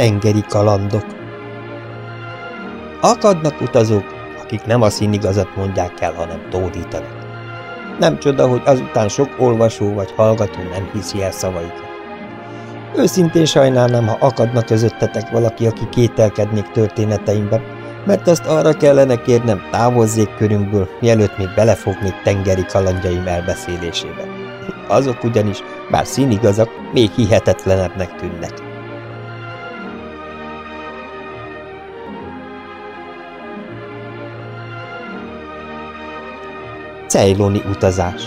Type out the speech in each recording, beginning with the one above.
tengeri kalandok. Akadnak utazók, akik nem a színigazat mondják el, hanem tódítanak. Nem csoda, hogy azután sok olvasó vagy hallgató nem hiszi el szavaikat. Őszintén sajnálnám, ha akadna közöttetek valaki, aki kételkednék történeteimben, mert azt arra kellene kérnem, távozzék körünkből, mielőtt még belefognék tengeri kalandjaim elbeszélésébe. Azok ugyanis, bár színigazak, még hihetetlenebbnek tűnnek. Cejloni utazás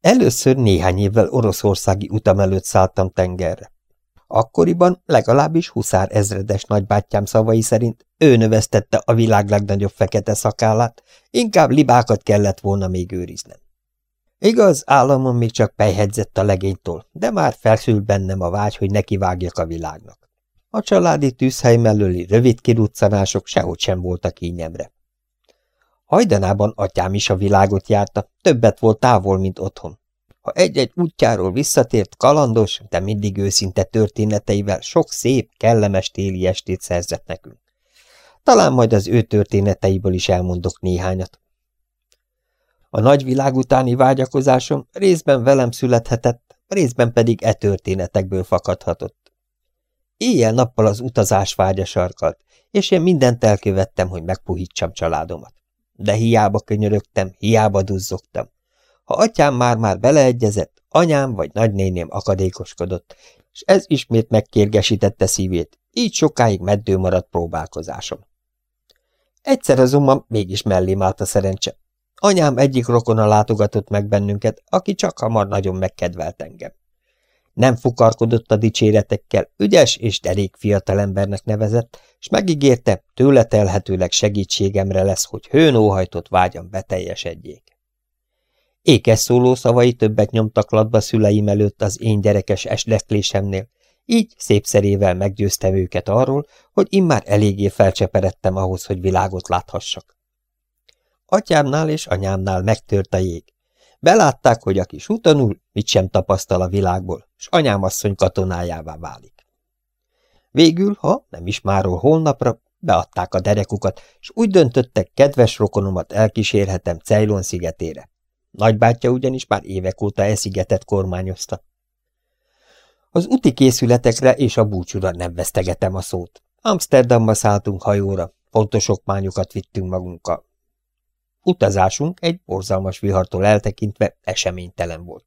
Először néhány évvel oroszországi utam előtt szálltam tengerre. Akkoriban legalábbis huszár ezredes nagybátyám szavai szerint ő növesztette a világ legnagyobb fekete szakállát, inkább libákat kellett volna még őriznem. Igaz, államon még csak pejhedzett a legénytől, de már felszült bennem a vágy, hogy nekivágjak a világnak. A családi tűzhely mellőli rövid kiruccanások sehogy sem voltak kényemre. Hajdanában atyám is a világot járta, többet volt távol, mint otthon. Ha egy-egy útjáról visszatért, kalandos, de mindig őszinte történeteivel sok szép, kellemes téli estét szerzett nekünk. Talán majd az ő történeteiből is elmondok néhányat. A nagyvilág utáni vágyakozásom részben velem születhetett, részben pedig e történetekből fakadhatott. Éjjel-nappal az utazás vágya sarkalt, és én mindent elkövettem, hogy megpuhítsam családomat. De hiába könyörögtem, hiába duzzogtam. Ha atyám már-már beleegyezett, anyám vagy nagynéném akadékoskodott, és ez ismét megkérgesítette szívét, így sokáig meddő maradt próbálkozásom. Egyszer azonban mégis mellém állt a szerencse. Anyám egyik rokona látogatott meg bennünket, aki csak hamar nagyon megkedvelt engem. Nem fukarkodott a dicséretekkel, ügyes és derék fiatalembernek nevezett, és megígérte, tőle telhetőleg segítségemre lesz, hogy hőn óhajtott vágyam beteljesedjék. Ékes szóló szavai többet nyomtak latba szüleim előtt az én gyerekes esleklésemnél, így szépszerével meggyőztem őket arról, hogy immár eléggé felcseperedtem ahhoz, hogy világot láthassak. Atyámnál és anyámnál megtört a jég. Belátták, hogy aki sutanul, mit sem tapasztal a világból, s anyám asszony katonájává válik. Végül, ha nem is máról holnapra, beadták a derekukat, és úgy döntöttek, kedves rokonomat elkísérhetem Ceylon szigetére. Nagybátyja ugyanis már évek óta e szigetet kormányozta. Az úti készületekre és a búcsúra nem vesztegetem a szót. Amsterdamba szálltunk hajóra, fontos okmányokat vittünk magunkkal. Utazásunk egy borzalmas vihartól eltekintve eseménytelen volt.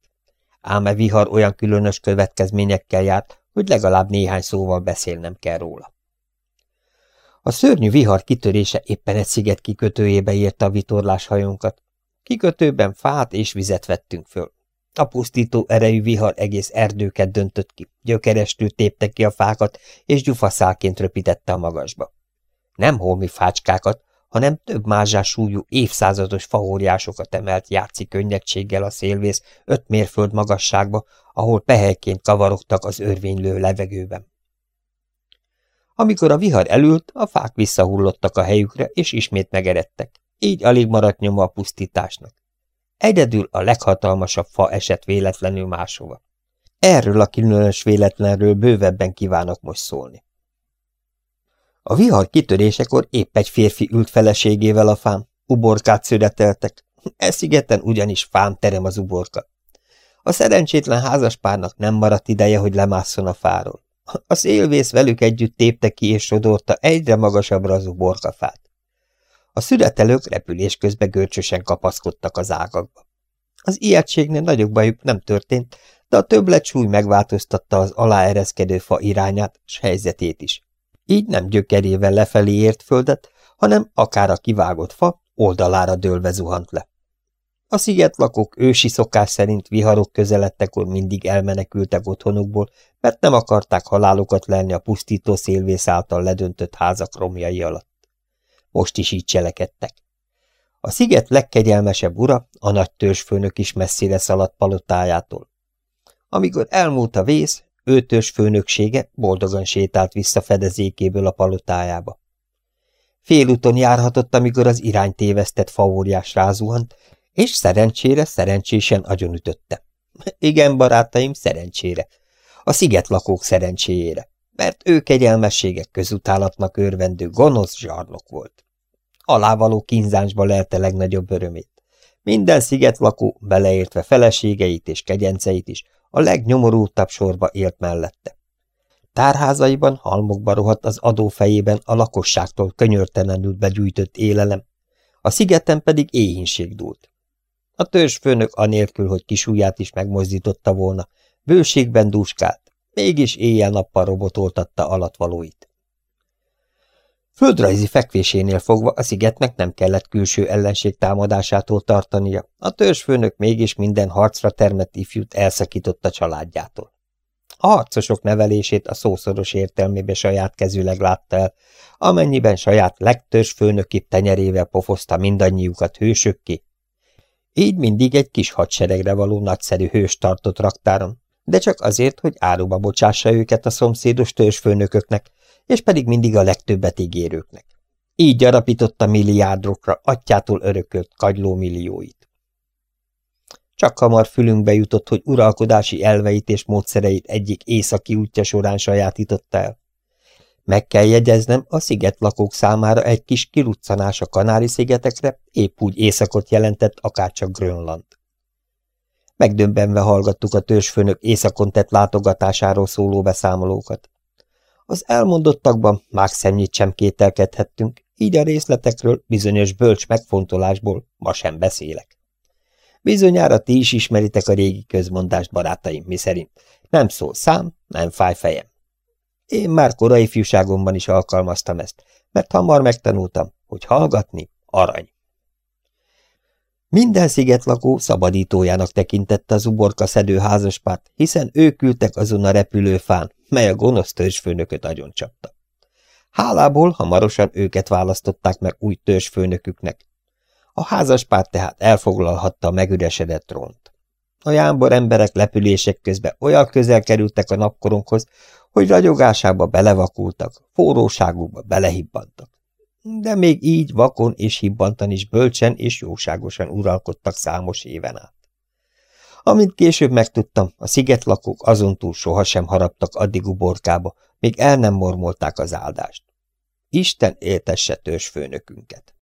Ám e vihar olyan különös következményekkel járt, hogy legalább néhány szóval beszélnem kell róla. A szörnyű vihar kitörése éppen egy sziget kikötőjébe érte a vitorlás hajónkat. Kikötőben fát és vizet vettünk föl. A pusztító erejű vihar egész erdőket döntött ki, gyökerestül tépte ki a fákat, és gyufaszálként röpítette a magasba. Nem holmi fácskákat, hanem több mázsás súlyú évszázados fahóriásokat emelt játszik könnyedséggel a szélvész öt mérföld magasságba, ahol pehelyként kavarogtak az örvénylő levegőben. Amikor a vihar elült, a fák visszahullottak a helyükre, és ismét megeredtek. Így alig maradt nyoma a pusztításnak. Egyedül a leghatalmasabb fa esett véletlenül máshova. Erről a különös véletlenről bővebben kívánok most szólni. A vihar kitörésekor épp egy férfi ült feleségével a fán, uborkát szüreteltek. E szigeten ugyanis fán terem az uborka. A szerencsétlen házaspárnak nem maradt ideje, hogy lemásszon a fáról. A szélvész velük együtt tépte ki és sodorta egyre magasabbra az uborkafát. A szüretelők repülés közben görcsösen kapaszkodtak az ágakba. Az ijegységnél nagyobb bajuk nem történt, de a többlet súly megváltoztatta az aláereszkedő fa irányát s helyzetét is. Így nem gyökerével lefelé ért földet, hanem akár a kivágott fa oldalára dőlve zuhant le. A szigetlakók ősi szokás szerint viharok közeledtekor mindig elmenekültek otthonukból, mert nem akarták halálokat lenni a pusztító szélvész által ledöntött házak romjai alatt. Most is így cselekedtek. A sziget legkegyelmesebb ura, a nagy törzsfőnök is messzire szaladt palotájától. Amikor elmúlt a vész, ő törzsfőnöksége boldogan sétált vissza fedezékéből a palotájába. Félúton járhatott, amikor az irány tévesztett faóriás rázuhant, és szerencsére szerencsésen agyonütötte. Igen, barátaim, szerencsére. A szigetlakók szerencséjére, mert ő kegyelmességek közutálatnak örvendő gonosz zsarnok volt. Alávaló kínzánsba lelte legnagyobb örömét. Minden szigetlakó, beleértve feleségeit és kegyenceit is, a legnyomorultabb sorba élt mellette. Tárházaiban halmokba rohadt az adófejében a lakosságtól könyörtelenül begyűjtött élelem, a szigeten pedig éhínség dúlt. A törzsfőnök anélkül, hogy kisúját is megmozdította volna, bőségben dúskált, mégis éjjel-nappal robotoltatta alatvalóit. Földrajzi fekvésénél fogva a szigetnek nem kellett külső ellenség támadásától tartania, a törzsfőnök mégis minden harcra termett ifjút elszakította családjától. A harcosok nevelését a szószoros értelmébe saját kezűleg látta el, amennyiben saját legtörzsfőnökibb tenyerével pofozta mindannyiukat hősökké. Így mindig egy kis hadseregre való nagyszerű hős tartott raktáron, de csak azért, hogy áruba bocsássa őket a szomszédos törzsfőnököknek, és pedig mindig a legtöbbet ígérőknek. Így gyarapította milliárdokra atyától örökölt kagyló millióit. Csak hamar fülünkbe jutott, hogy uralkodási elveit és módszereit egyik északi útja során sajátította el. Meg kell jegyeznem, a szigetlakók számára egy kis kiruccanás a Kanári-szigetekre épp úgy északot jelentett, akárcsak Grönland. Megdöbbenve hallgattuk a törzsfőnök északon tett látogatásáról szóló beszámolókat. Az elmondottakban mákszemnyit sem kételkedhettünk, így a részletekről bizonyos bölcs megfontolásból ma sem beszélek. Bizonyára ti is ismeritek a régi közmondást, barátaim, miszerint nem szól szám, nem fáj fejem. Én már korai fiúságomban is alkalmaztam ezt, mert hamar megtanultam, hogy hallgatni arany. Minden szigetlakó szabadítójának tekintette az uborka szedő házaspárt, hiszen ők küldtek azon a repülőfán, mely a gonosz törzsfőnököt agyoncsapta. Hálából hamarosan őket választották meg új törzsfőnöküknek. A házaspár tehát elfoglalhatta a megüresedett trónt. A jámbor emberek lepülések közben olyan közel kerültek a napkorunkhoz, hogy ragyogásába belevakultak, forróságukba belehibbantak. De még így vakon és hibbantan is bölcsen és jóságosan uralkodtak számos éven át. Amint később megtudtam, a szigetlakók azontúl sohasem haraptak addig uborkába, míg el nem mormolták az áldást. Isten éltesse törzsfőnökünket!